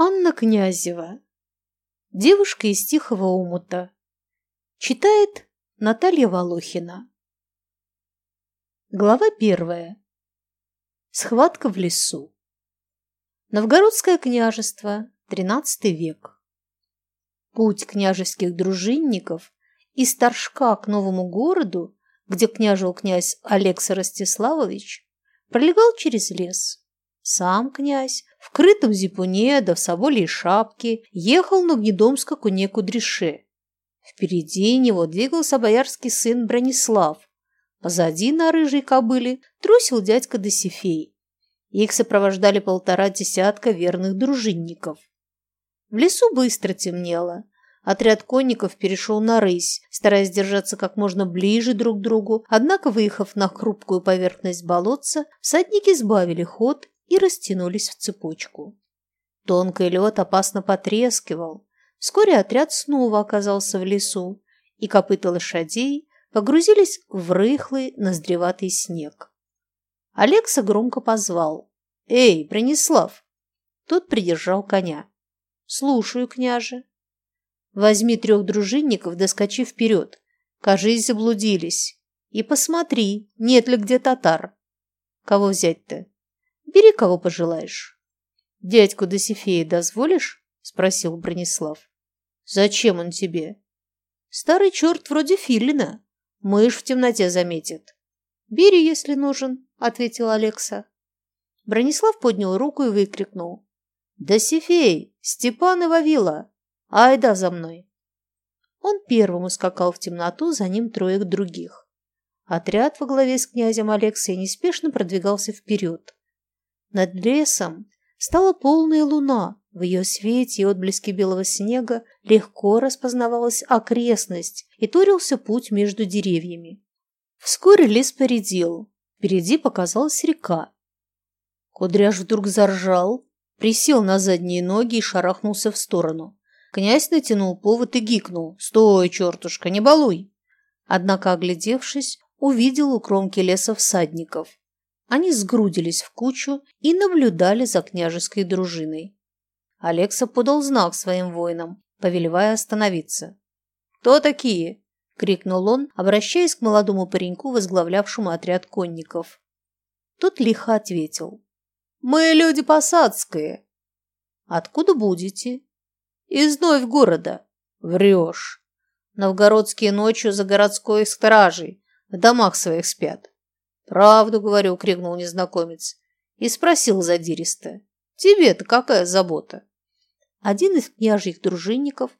Анна Князева. Девушка из Тихого Умута. Читает Наталья Волохина. Глава первая. Схватка в лесу. Новгородское княжество, XIII век. Путь княжеских дружинников из Торжка к новому городу, где княжил князь Алекса Ростиславович, пролегал через лес. Сам князь в крытом зипуне да в соболей шапке ехал на гнедомско куне Кудряше. Впереди него двигался боярский сын Бронислав. Позади на рыжей кобыле трусил дядька Досифей. Их сопровождали полтора десятка верных дружинников. В лесу быстро темнело. Отряд конников перешел на рысь, стараясь держаться как можно ближе друг к другу, однако, выехав на хрупкую поверхность болотца, всадники сбавили ход и растянулись в цепочку. Тонкий лед опасно потрескивал. Вскоре отряд снова оказался в лесу, и копыта лошадей погрузились в рыхлый ноздреватый снег. Алекса громко позвал. «Эй, Бронислав!» Тот придержал коня. «Слушаю, княже». «Возьми трех дружинников, доскочи вперед. Кажись, заблудились. И посмотри, нет ли где татар. Кого взять-то?» Бери, кого пожелаешь. Дядьку Досифея дозволишь? Спросил Бронислав. Зачем он тебе? Старый черт вроде Филина. Мышь в темноте заметит. Бери, если нужен, ответил Алекса. Бронислав поднял руку и выкрикнул. «Досифей! Степан и Вавила! Айда за мной!» Он первым ускакал в темноту, за ним троих других. Отряд во главе с князем Алексой неспешно продвигался вперед. Над лесом стала полная луна. В ее свете и отблеске белого снега легко распознавалась окрестность и турился путь между деревьями. Вскоре лес поредел. Впереди показалась река. Кудряш вдруг заржал, присел на задние ноги и шарахнулся в сторону. Князь натянул повод и гикнул. «Стой, чертушка, не балуй!» Однако, оглядевшись, увидел у кромки леса всадников. Они сгрудились в кучу и наблюдали за княжеской дружиной. Алекса подал знак своим воинам, повелевая остановиться. «Кто такие?» – крикнул он, обращаясь к молодому пареньку, возглавлявшему отряд конников. Тот лихо ответил. «Мы люди посадские». «Откуда будете?» «Из города». «Врешь. Новгородские ночью за городской стражей в домах своих спят. «Правду говорю», — крикнул незнакомец. И спросил задиристо. «Тебе-то какая забота?» Один из княжьих дружинников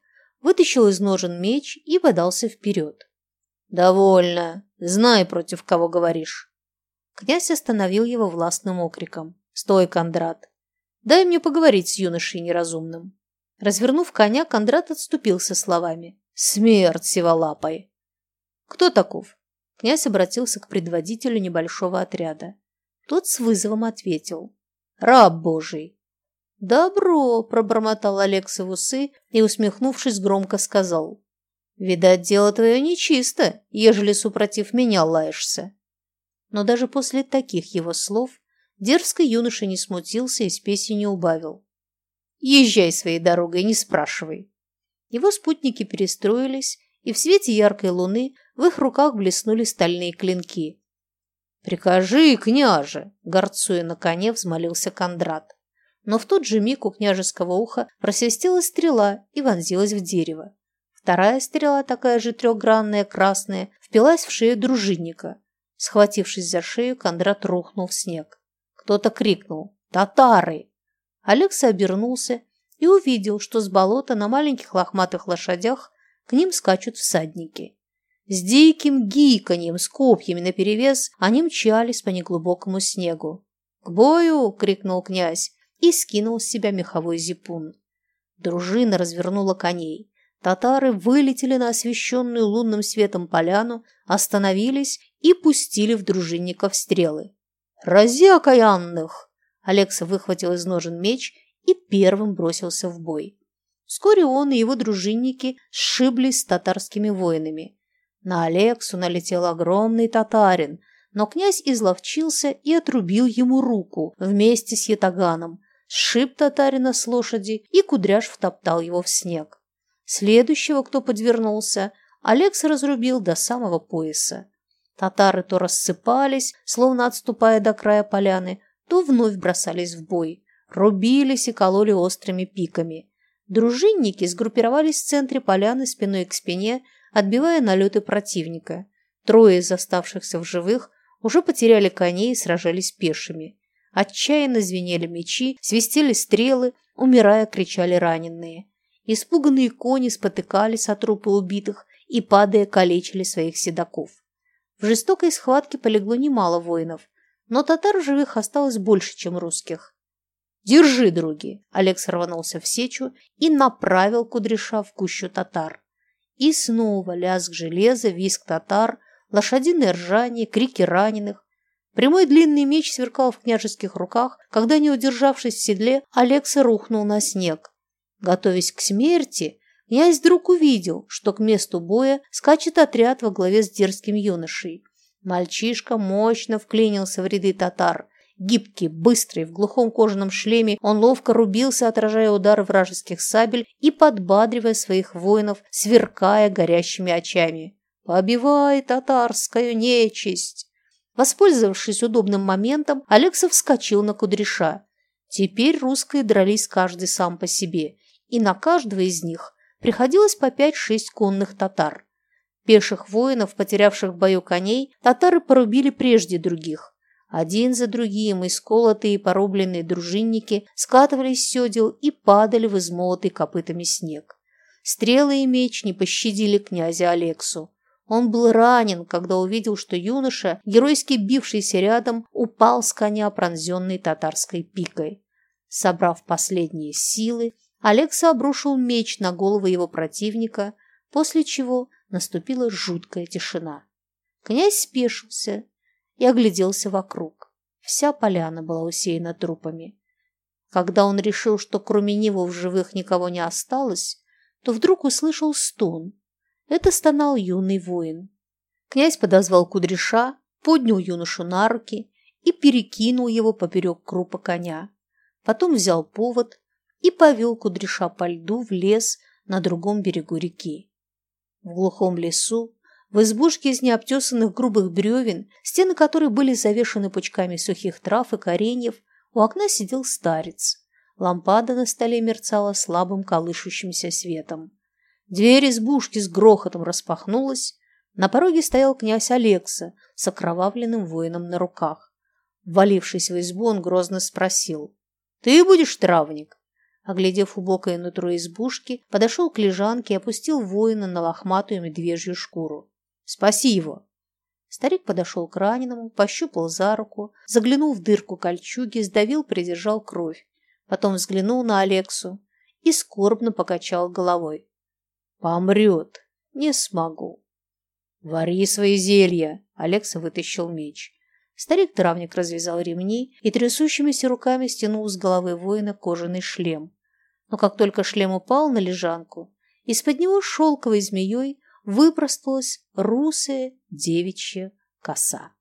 вытащил из ножен меч и подался вперед. «Довольно. Знай, против кого говоришь». Князь остановил его властным окриком. «Стой, Кондрат! Дай мне поговорить с юношей неразумным». Развернув коня, Кондрат отступил со словами. «Смерть сиволапой!» «Кто таков?» Князь обратился к предводителю небольшого отряда. Тот с вызовом ответил. «Раб Божий!» «Добро!» – пробормотал Алекса в усы и, усмехнувшись, громко сказал. «Видать, дело твое нечисто, ежели супротив меня лаешься». Но даже после таких его слов дерзкий юноша не смутился и спеси не убавил. «Езжай своей дорогой, не спрашивай». Его спутники перестроились, и в свете яркой луны в их руках блеснули стальные клинки. «Прикажи, княже!» – горцуя на коне, взмолился Кондрат. Но в тот же миг у княжеского уха просвистела стрела и вонзилась в дерево. Вторая стрела, такая же трехгранная, красная, впилась в шею дружинника. Схватившись за шею, Кондрат рухнул в снег. Кто-то крикнул «Татары!». Алекса обернулся и увидел, что с болота на маленьких лохматых лошадях к ним скачут всадники. С диким гиканьем, с копьями наперевес они мчались по неглубокому снегу. «К бою!» — крикнул князь и скинул с себя меховой зипун. Дружина развернула коней. Татары вылетели на освещенную лунным светом поляну, остановились и пустили в дружинников стрелы. «Рази окаянных!» Алекса выхватил из ножен меч и первым бросился в бой. Вскоре он и его дружинники сшиблись с татарскими воинами. На Алексу налетел огромный татарин, но князь изловчился и отрубил ему руку вместе с ятаганом. сшиб татарина с лошади, и Кудряш втоптал его в снег. Следующего, кто подвернулся, Алекс разрубил до самого пояса. Татары то рассыпались, словно отступая до края поляны, то вновь бросались в бой, рубились и кололи острыми пиками. Дружинники сгруппировались в центре поляны спиной к спине, отбивая налеты противника. Трое из оставшихся в живых уже потеряли коней и сражались пешими. Отчаянно звенели мечи, свистели стрелы, умирая, кричали раненые. Испуганные кони спотыкались от трупы убитых и, падая, калечили своих седаков. В жестокой схватке полегло немало воинов, но татар живых осталось больше, чем русских. «Держи, други!» Олег сорванулся в сечу и направил кудряша в кущу татар. И снова лязг железа, виск татар, лошадиное ржание, крики раненых. Прямой длинный меч сверкал в княжеских руках, когда, не удержавшись в седле, Алекса рухнул на снег. Готовясь к смерти, князь вдруг увидел, что к месту боя скачет отряд во главе с дерзким юношей. Мальчишка мощно вклинился в ряды татар. Гибкий, быстрый, в глухом кожаном шлеме, он ловко рубился, отражая удары вражеских сабель и подбадривая своих воинов, сверкая горящими очами. «Побивай татарскую нечисть!» Воспользовавшись удобным моментом, Алексов вскочил на кудряша. Теперь русские дрались каждый сам по себе, и на каждого из них приходилось по пять-шесть конных татар. Пеших воинов, потерявших в бою коней, татары порубили прежде других. Один за другим исколотые и порубленные дружинники скатывались с седел и падали в измолотый копытами снег. Стрелы и меч не пощадили князя Алексу. Он был ранен, когда увидел, что юноша, геройски бившийся рядом, упал с коня, пронзенный татарской пикой. Собрав последние силы, Алекса обрушил меч на голову его противника, после чего наступила жуткая тишина. Князь спешился и огляделся вокруг. Вся поляна была усеяна трупами. Когда он решил, что кроме него в живых никого не осталось, то вдруг услышал стон, это стонал юный воин. Князь подозвал кудряша, поднял юношу на руки и перекинул его поперек крупа коня. Потом взял повод и повел кудряша по льду в лес на другом берегу реки. В глухом лесу, в избушке из необтесанных грубых бревен, стены которой были завешаны пучками сухих трав и кореньев, у окна сидел старец. Лампада на столе мерцала слабым колышущимся светом. Дверь избушки с грохотом распахнулась. На пороге стоял князь Алекса с окровавленным воином на руках. Валившись в избу, он грозно спросил. «Ты будешь травник?» Оглядев убокое нутро избушки, подошел к лежанке и опустил воина на лохматую медвежью шкуру. «Спаси его!» Старик подошел к раненому, пощупал за руку, заглянул в дырку кольчуги, сдавил, придержал кровь. Потом взглянул на Алексу и скорбно покачал головой. Помрет. Не смогу. Вари свои зелья. Алекса вытащил меч. Старик-травник развязал ремни и трясущимися руками стянул с головы воина кожаный шлем. Но как только шлем упал на лежанку, из-под него шелковой змеей выпросталась русая девичья коса.